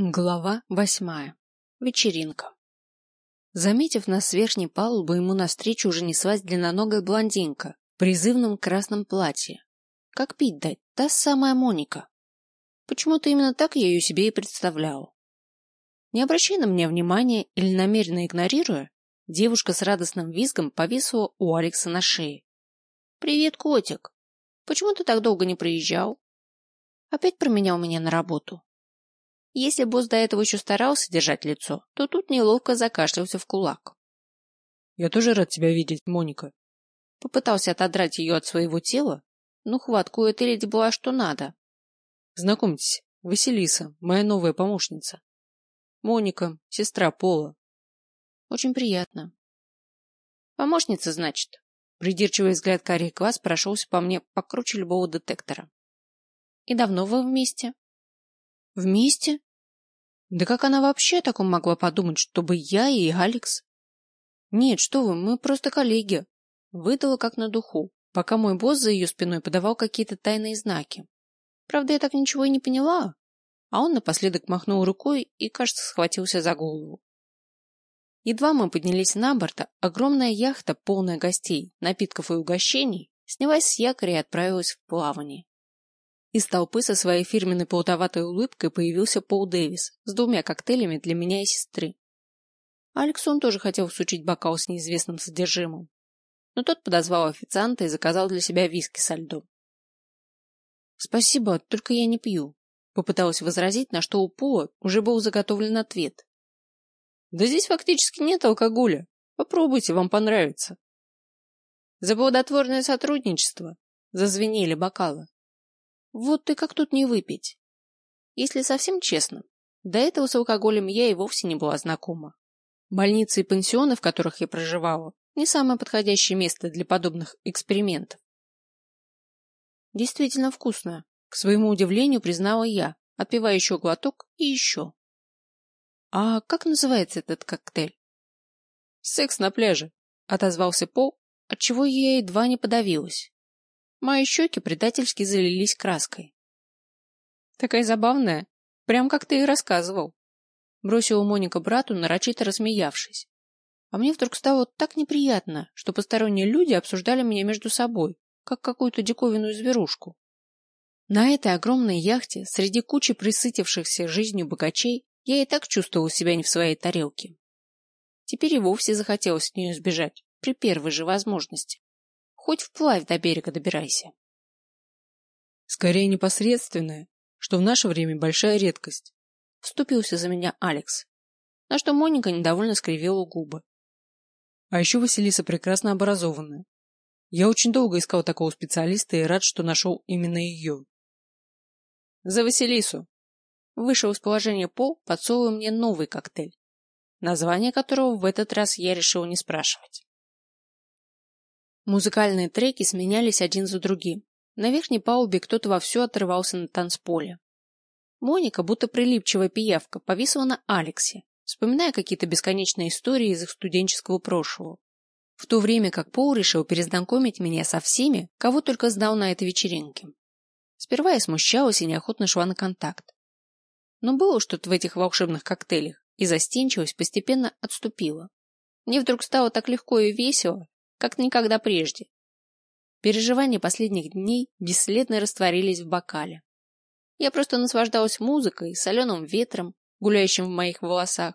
Глава восьмая. Вечеринка. Заметив нас с верхней палубы, ему навстречу уже неслась длинноногая блондинка в призывном красном платье. Как пить дать, та самая Моника. Почему-то именно так я ее себе и представлял. Не обращая на меня внимания или намеренно игнорируя, девушка с радостным визгом повисла у Алекса на шее. «Привет, котик! Почему ты так долго не приезжал?» Опять променял меня на работу. Если босс до этого еще старался держать лицо, то тут неловко закашлялся в кулак. «Я тоже рад тебя видеть, Моника». Попытался отодрать ее от своего тела, но хватку этой леди была что надо. «Знакомьтесь, Василиса, моя новая помощница. Моника, сестра Пола». «Очень приятно». «Помощница, значит?» Придирчивый взгляд карих глаз прошелся по мне покруче любого детектора. «И давно вы вместе?» «Вместе?» Да как она вообще о таком могла подумать, чтобы я и Алекс? Нет, что вы, мы просто коллеги. Выдала как на духу, пока мой босс за ее спиной подавал какие-то тайные знаки. Правда, я так ничего и не поняла. А он напоследок махнул рукой и, кажется, схватился за голову. Едва мы поднялись на борт, огромная яхта, полная гостей, напитков и угощений, снялась с якоря и отправилась в плавание. Из толпы со своей фирменной плутоватой улыбкой появился Пол Дэвис с двумя коктейлями для меня и сестры. Алексон тоже хотел всучить бокал с неизвестным содержимым, но тот подозвал официанта и заказал для себя виски со льдом. «Спасибо, только я не пью», — попыталась возразить, на что у Пола уже был заготовлен ответ. «Да здесь фактически нет алкоголя. Попробуйте, вам понравится». За плодотворное сотрудничество зазвенели бокалы. Вот и как тут не выпить? Если совсем честно, до этого с алкоголем я и вовсе не была знакома. Больницы и пансионы, в которых я проживала, не самое подходящее место для подобных экспериментов. Действительно вкусно, к своему удивлению признала я, отпивая еще глоток и еще. А как называется этот коктейль? Секс на пляже, отозвался Пол, отчего я едва не подавилась. Мои щеки предательски залились краской. Такая забавная, прям как ты и рассказывал. Бросила Моника брату, нарочито рассмеявшись. А мне вдруг стало так неприятно, что посторонние люди обсуждали меня между собой, как какую-то диковинную зверушку. На этой огромной яхте, среди кучи присытившихся жизнью богачей, я и так чувствовал себя не в своей тарелке. Теперь и вовсе захотелось с нее сбежать, при первой же возможности. Хоть вплавь до берега добирайся. Скорее непосредственное, что в наше время большая редкость. Вступился за меня Алекс, на что Моника недовольно скривила губы. А еще Василиса прекрасно образованная. Я очень долго искал такого специалиста и рад, что нашел именно ее. За Василису. Вышел из положения Пол, подсовывая мне новый коктейль, название которого в этот раз я решил не спрашивать. Музыкальные треки сменялись один за другим. На верхней палубе кто-то вовсю отрывался на танцполе. Моника, будто прилипчивая пиявка, повисла на Алексе, вспоминая какие-то бесконечные истории из их студенческого прошлого. В то время как Пол решил перезнакомить меня со всеми, кого только сдал на этой вечеринке. Сперва я смущалась и неохотно шла на контакт. Но было что-то в этих волшебных коктейлях, и застенчивость постепенно отступила. Мне вдруг стало так легко и весело, как никогда прежде. Переживания последних дней бесследно растворились в бокале. Я просто наслаждалась музыкой, соленым ветром, гуляющим в моих волосах,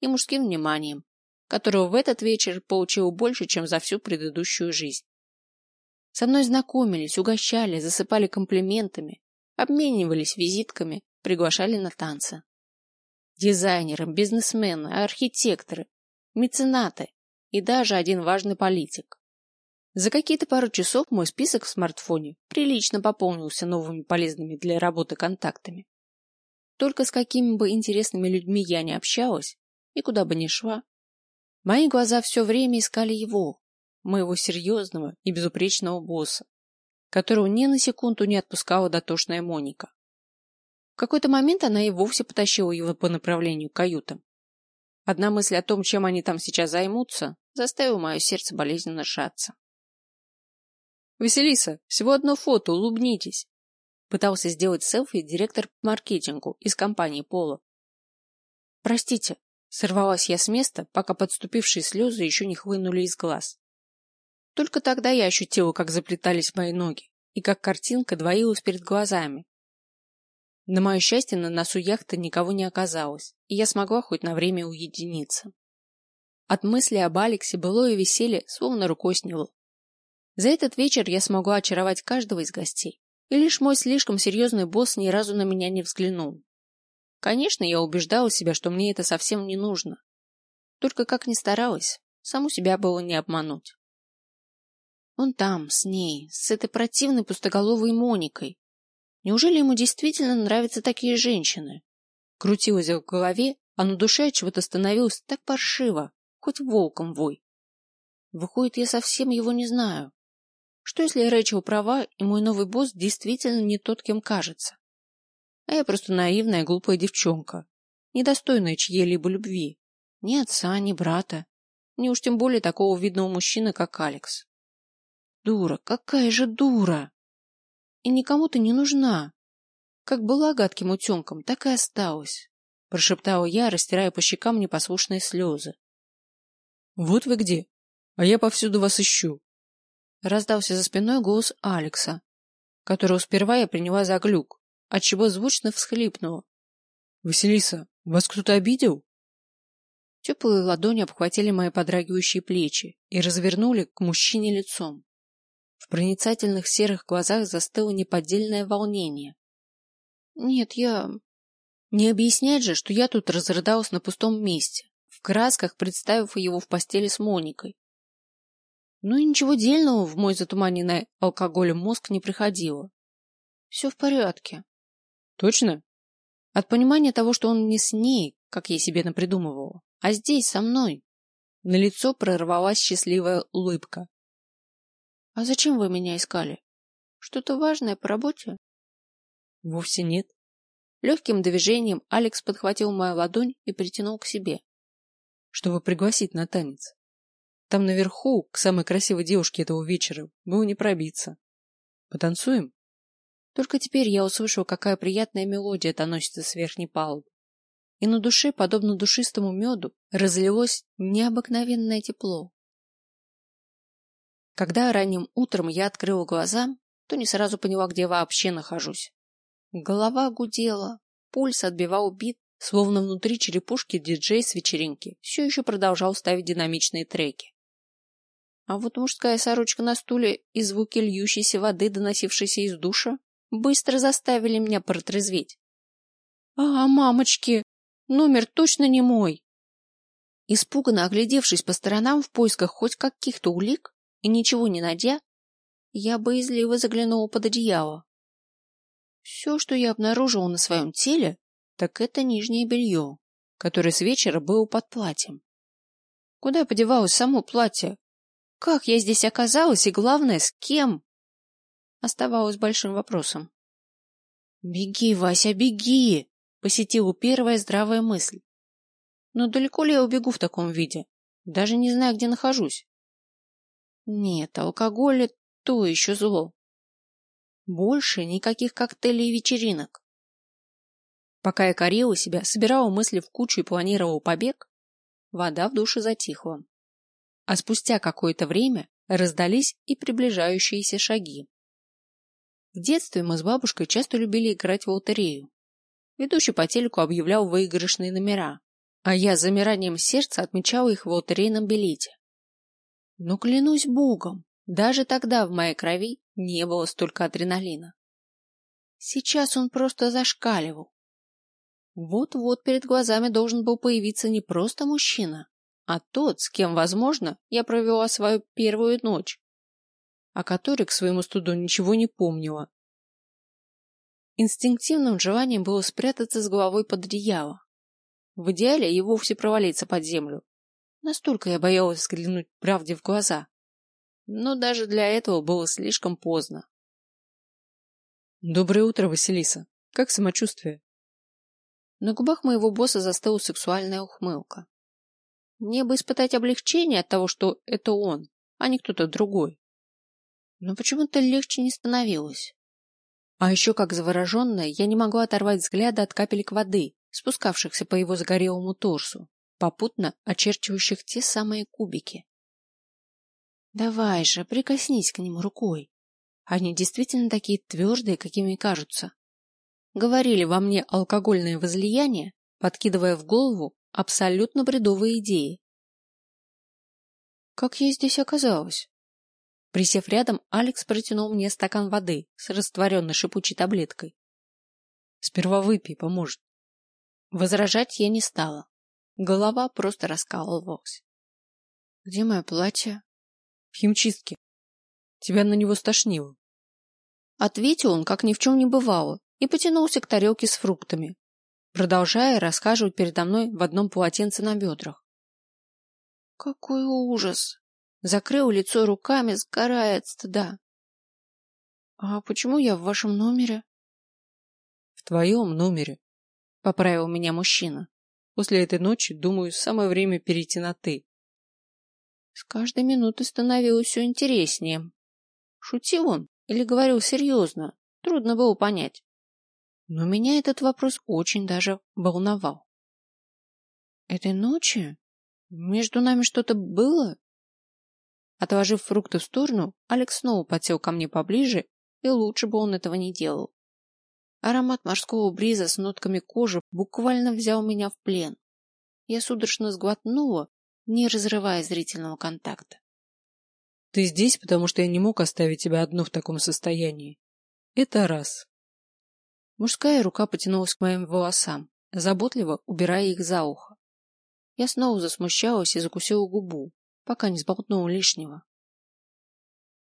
и мужским вниманием, которого в этот вечер получил больше, чем за всю предыдущую жизнь. Со мной знакомились, угощали, засыпали комплиментами, обменивались визитками, приглашали на танцы. Дизайнеры, бизнесмены, архитекторы, меценаты, и даже один важный политик. За какие-то пару часов мой список в смартфоне прилично пополнился новыми полезными для работы контактами. Только с какими бы интересными людьми я не общалась и куда бы ни шла, мои глаза все время искали его, моего серьезного и безупречного босса, которого ни на секунду не отпускала дотошная Моника. В какой-то момент она и вовсе потащила его по направлению к каютам. Одна мысль о том, чем они там сейчас займутся, заставила мое сердце болезненно сжаться. «Василиса, всего одно фото, улыбнитесь!» Пытался сделать селфи директор по маркетингу из компании Пола. Простите, сорвалась я с места, пока подступившие слезы еще не хлынули из глаз. Только тогда я ощутила, как заплетались мои ноги и как картинка двоилась перед глазами. На мое счастье, на носу яхты никого не оказалось, и я смогла хоть на время уединиться. От мысли об Алексе былое веселье словно рукой сняло. За этот вечер я смогла очаровать каждого из гостей, и лишь мой слишком серьезный босс ни разу на меня не взглянул. Конечно, я убеждала себя, что мне это совсем не нужно. Только как ни старалась, саму себя было не обмануть. Он там, с ней, с этой противной пустоголовой Моникой. Неужели ему действительно нравятся такие женщины? Крутилась в голове, а на душе чего-то становилось так паршиво, хоть волком вой. Выходит, я совсем его не знаю. Что если Рэчел права, и мой новый босс действительно не тот, кем кажется? А я просто наивная глупая девчонка, недостойная чьей-либо любви. Ни отца, ни брата, ни уж тем более такого видного мужчины, как Алекс. Дура, какая же дура! И никому ты не нужна. Как была гадким утенком, так и осталась, прошептала я, растирая по щекам непослушные слезы. Вот вы где, а я повсюду вас ищу. Раздался за спиной голос Алекса, которого сперва я приняла за глюк, отчего звучно всхлипнула. Василиса, вас кто-то обидел? Теплые ладони обхватили мои подрагивающие плечи и развернули к мужчине лицом. В проницательных серых глазах застыло неподдельное волнение. Нет, я... Не объяснять же, что я тут разрыдалась на пустом месте, в красках представив его в постели с Моникой. Ну и ничего дельного в мой затуманенный алкоголем мозг не приходило. Все в порядке. Точно? От понимания того, что он не с ней, как я себе напридумывала, а здесь, со мной. На лицо прорвалась счастливая улыбка. А зачем вы меня искали? Что-то важное по работе? Вовсе нет. Легким движением Алекс подхватил мою ладонь и притянул к себе. Чтобы пригласить на танец. Там наверху, к самой красивой девушке этого вечера, было не пробиться. Потанцуем? Только теперь я услышал, какая приятная мелодия доносится с верхней палубы. И на душе, подобно душистому меду, разлилось необыкновенное тепло. Когда ранним утром я открыла глаза, то не сразу поняла, где вообще нахожусь. Голова гудела, пульс отбивал бит, словно внутри черепушки диджей с вечеринки все еще продолжал ставить динамичные треки. А вот мужская сорочка на стуле и звуки льющейся воды, доносившейся из душа, быстро заставили меня протрезветь. А, мамочки, номер точно не мой. Испуганно оглядевшись по сторонам в поисках хоть каких-то улик, и ничего не найдя, я боязливо заглянула под одеяло. Все, что я обнаружила на своем теле, так это нижнее белье, которое с вечера было под платьем. Куда подевалось само платье? Как я здесь оказалась и, главное, с кем? Оставалось большим вопросом. «Беги, Вася, беги!» — посетила первая здравая мысль. «Но далеко ли я убегу в таком виде? Даже не знаю, где нахожусь. Нет, алкоголь — то еще зло. Больше никаких коктейлей и вечеринок. Пока я корила себя, собирала мысли в кучу и планировала побег, вода в душе затихла. А спустя какое-то время раздались и приближающиеся шаги. В детстве мы с бабушкой часто любили играть в лотерею. Ведущий по телеку объявлял выигрышные номера, а я замиранием сердца отмечала их в лотерейном билете. Но клянусь богом, даже тогда в моей крови не было столько адреналина. Сейчас он просто зашкаливал. Вот-вот перед глазами должен был появиться не просто мужчина, а тот, с кем, возможно, я провела свою первую ночь, о которой, к своему студу, ничего не помнила. Инстинктивным желанием было спрятаться с головой под одеяло. В идеале и вовсе провалиться под землю, Настолько я боялась взглянуть правде в глаза. Но даже для этого было слишком поздно. Доброе утро, Василиса. Как самочувствие? На губах моего босса застыла сексуальная ухмылка. Мне бы испытать облегчение от того, что это он, а не кто-то другой. Но почему-то легче не становилось. А еще, как завороженная, я не могла оторвать взгляда от капелек воды, спускавшихся по его загорелому торсу, попутно очерчивающих те самые кубики. Давай же, прикоснись к ним рукой. Они действительно такие твердые, какими кажутся. Говорили во мне алкогольное возлияние, подкидывая в голову абсолютно бредовые идеи. Как я здесь оказалась? Присев рядом, Алекс протянул мне стакан воды с растворенной шипучей таблеткой. Сперва выпей, поможет. Возражать я не стала. Голова просто раскалывалась. Где мое платье? В химчистке. Тебя на него стошнило. Ответил он, как ни в чем не бывало, и потянулся к тарелке с фруктами, продолжая расхаживать передо мной в одном полотенце на бедрах. Какой ужас! Закрыл лицо руками, сгорая от стыда. А почему я в вашем номере? В твоем номере, поправил меня мужчина. После этой ночи, думаю, самое время перейти на «ты». С каждой минутой становилось все интереснее. Шутил он или говорил серьезно, трудно было понять. Но меня этот вопрос очень даже волновал. Этой ночи? Между нами что-то было? Отложив фрукты в сторону, Алекс снова подсел ко мне поближе, и лучше бы он этого не делал. Аромат морского бриза с нотками кожи буквально взял меня в плен. Я судорожно сглотнула, не разрывая зрительного контакта. Ты здесь, потому что я не мог оставить тебя одну в таком состоянии. Это раз. Мужская рука потянулась к моим волосам, заботливо убирая их за ухо. Я снова засмущалась и закусила губу, пока не сболтнула лишнего.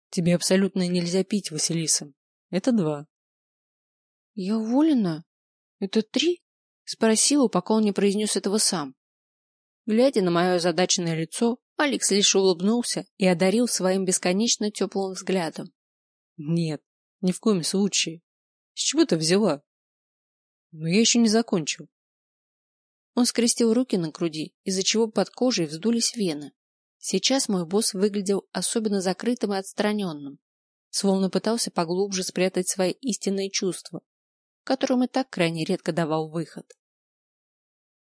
Тебе абсолютно нельзя пить, Василиса. Это два. Я уволена? Это три? Спросила, пока он не произнес этого сам. Глядя на мое озадаченное лицо, Алекс лишь улыбнулся и одарил своим бесконечно теплым взглядом. Нет, ни в коем случае. С чего ты взяла? Но я еще не закончил. Он скрестил руки на груди, из-за чего под кожей вздулись вены. Сейчас мой босс выглядел особенно закрытым и отстраненным, словно пытался поглубже спрятать свои истинные чувства, которым и так крайне редко давал выход.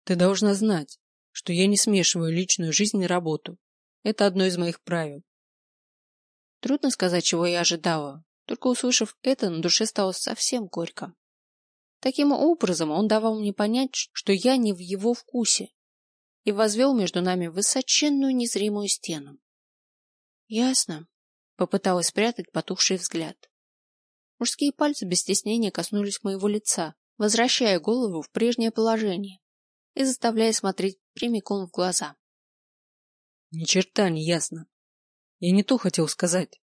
Ты должна знать, что я не смешиваю личную жизнь и работу. Это одно из моих правил. Трудно сказать, чего я ожидала, только услышав это, на душе стало совсем горько. Таким образом, он давал мне понять, что я не в его вкусе, и возвел между нами высоченную незримую стену. Ясно. Попыталась спрятать потухший взгляд. Мужские пальцы без стеснения коснулись моего лица, возвращая голову в прежнее положение и заставляя смотреть прямиком в глаза. Ни черта не ясно. Я не то хотел сказать.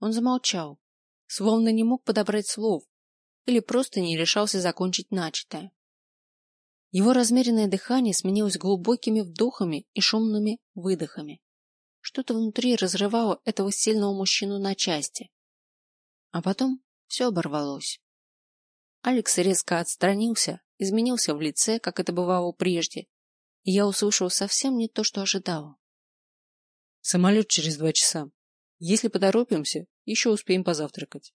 Он замолчал, словно не мог подобрать слов или просто не решался закончить начатое. Его размеренное дыхание сменилось глубокими вдохами и шумными выдохами. Что-то внутри разрывало этого сильного мужчину на части. А потом все оборвалось. Алекс резко отстранился, изменился в лице, как это бывало прежде, и я услышал совсем не то, что ожидала. Самолет через два часа. Если поторопимся, еще успеем позавтракать.